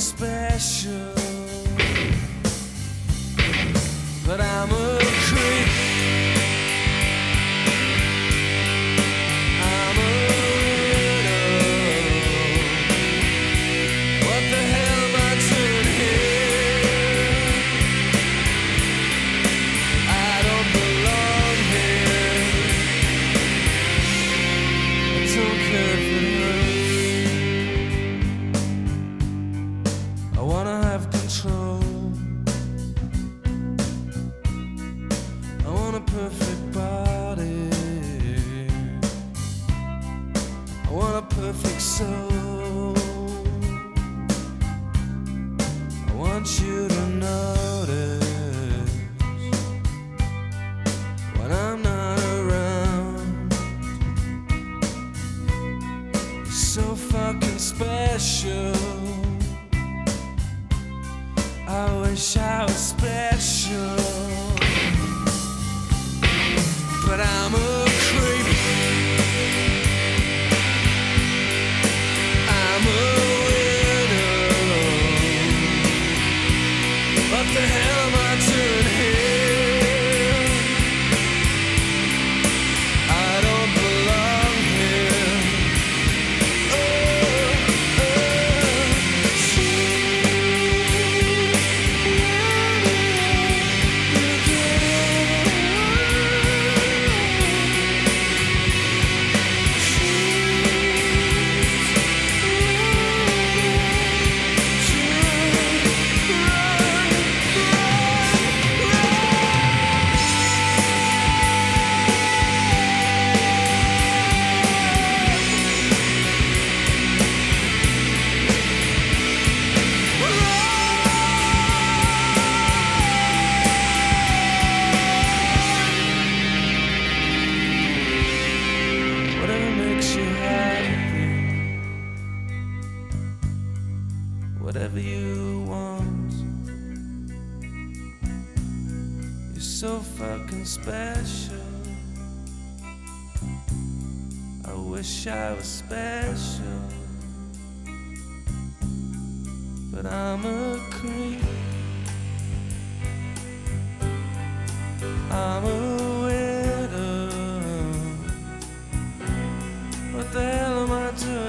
Special. Perfect body. I want a perfect soul. I want you to notice when I'm not around. So fucking special. I wish I was special. What whatever you want. You're so fucking special. I wish I was special, but I'm a creep. I'm a widow. What the hell am I doing?